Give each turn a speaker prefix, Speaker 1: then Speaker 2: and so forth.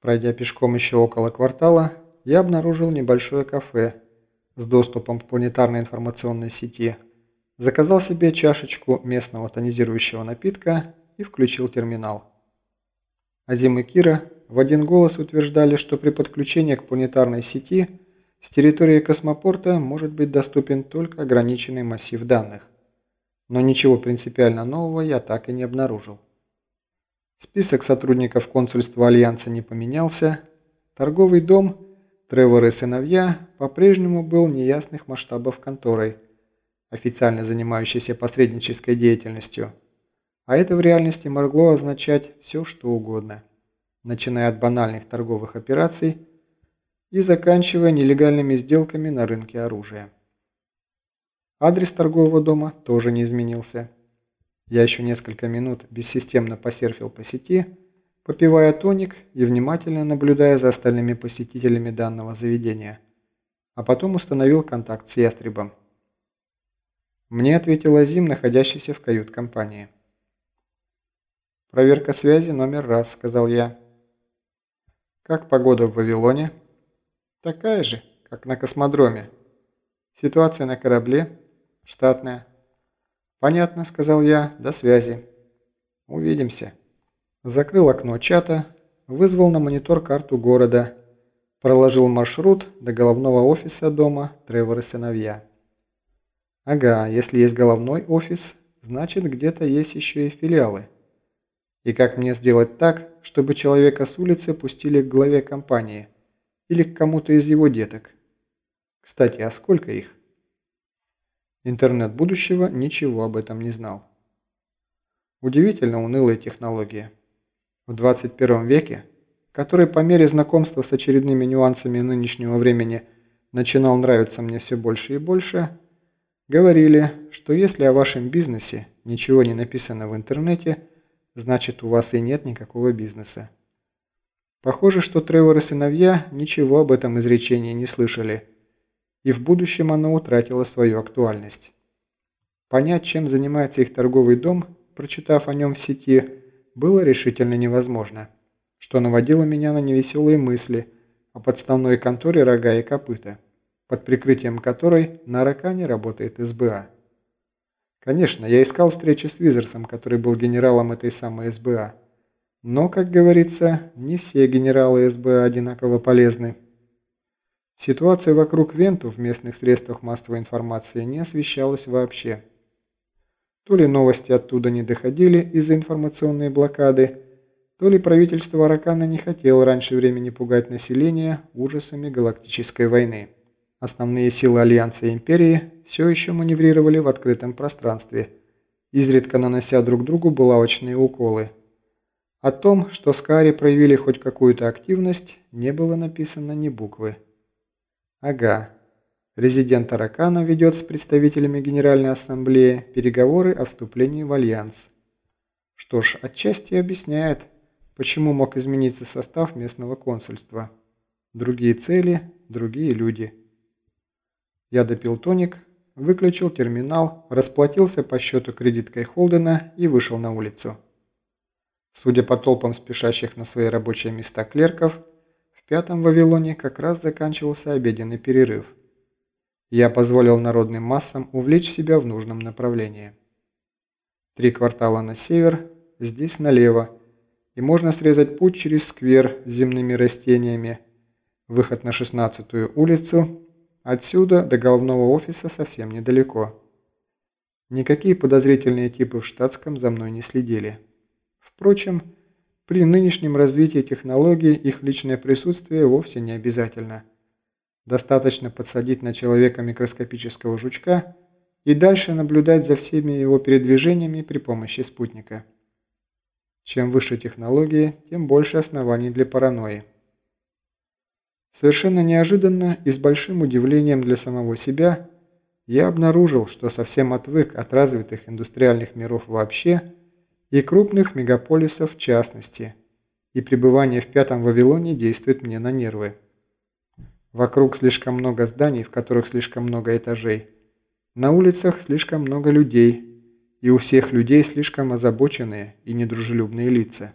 Speaker 1: Пройдя пешком еще около квартала, я обнаружил небольшое кафе с доступом к планетарной информационной сети, заказал себе чашечку местного тонизирующего напитка и включил терминал. Азим и Кира в один голос утверждали, что при подключении к планетарной сети с территории космопорта может быть доступен только ограниченный массив данных. Но ничего принципиально нового я так и не обнаружил. Список сотрудников консульства Альянса не поменялся. Торговый дом Тревор и сыновья по-прежнему был неясных масштабов конторой, официально занимающейся посреднической деятельностью. А это в реальности могло означать все, что угодно, начиная от банальных торговых операций и заканчивая нелегальными сделками на рынке оружия. Адрес торгового дома тоже не изменился. Я еще несколько минут бессистемно посерфил по сети, попивая тоник и внимательно наблюдая за остальными посетителями данного заведения, а потом установил контакт с ястребом. Мне ответил Азим, находящийся в кают-компании. «Проверка связи номер раз», — сказал я. «Как погода в Вавилоне?» «Такая же, как на космодроме. Ситуация на корабле штатная. «Понятно», — сказал я. «До связи». «Увидимся». Закрыл окно чата, вызвал на монитор карту города, проложил маршрут до головного офиса дома Тревор и сыновья. Ага, если есть головной офис, значит где-то есть еще и филиалы. И как мне сделать так, чтобы человека с улицы пустили к главе компании или к кому-то из его деток? Кстати, а сколько их? Интернет будущего ничего об этом не знал. Удивительно унылые технологии. В 21 веке, который по мере знакомства с очередными нюансами нынешнего времени начинал нравиться мне все больше и больше, говорили, что если о вашем бизнесе ничего не написано в интернете, значит у вас и нет никакого бизнеса. Похоже, что Тревор и сыновья ничего об этом изречении не слышали – и в будущем оно утратило свою актуальность. Понять, чем занимается их торговый дом, прочитав о нем в сети, было решительно невозможно, что наводило меня на невеселые мысли о подставной конторе «Рога и копыта», под прикрытием которой на Аракане работает СБА. Конечно, я искал встречи с Визерсом, который был генералом этой самой СБА. Но, как говорится, не все генералы СБА одинаково полезны. Ситуация вокруг Венту в местных средствах массовой информации не освещалась вообще. То ли новости оттуда не доходили из-за информационной блокады, то ли правительство Аракана не хотело раньше времени пугать население ужасами галактической войны. Основные силы Альянса и Империи все еще маневрировали в открытом пространстве, изредка нанося друг другу булавочные уколы. О том, что Скари проявили хоть какую-то активность, не было написано ни буквы. Ага. Резидент Аракана ведет с представителями Генеральной Ассамблеи переговоры о вступлении в Альянс. Что ж, отчасти объясняет, почему мог измениться состав местного консульства. Другие цели, другие люди. Я допил тоник, выключил терминал, расплатился по счету кредиткой Холдена и вышел на улицу. Судя по толпам спешащих на свои рабочие места клерков, пятом Вавилоне как раз заканчивался обеденный перерыв. Я позволил народным массам увлечь себя в нужном направлении. Три квартала на север, здесь налево, и можно срезать путь через сквер с земными растениями, выход на 16-ю улицу, отсюда до головного офиса совсем недалеко. Никакие подозрительные типы в штатском за мной не следили. Впрочем, при нынешнем развитии технологий их личное присутствие вовсе не обязательно. Достаточно подсадить на человека микроскопического жучка и дальше наблюдать за всеми его передвижениями при помощи спутника. Чем выше технологии, тем больше оснований для паранойи. Совершенно неожиданно и с большим удивлением для самого себя я обнаружил, что совсем отвык от развитых индустриальных миров вообще и крупных мегаполисов в частности, и пребывание в Пятом Вавилоне действует мне на нервы. Вокруг слишком много зданий, в которых слишком много этажей. На улицах слишком много людей, и у всех людей слишком озабоченные и недружелюбные лица.